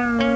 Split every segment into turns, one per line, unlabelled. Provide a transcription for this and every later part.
Bye.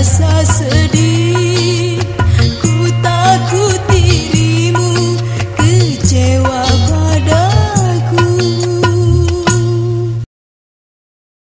rasa sedih.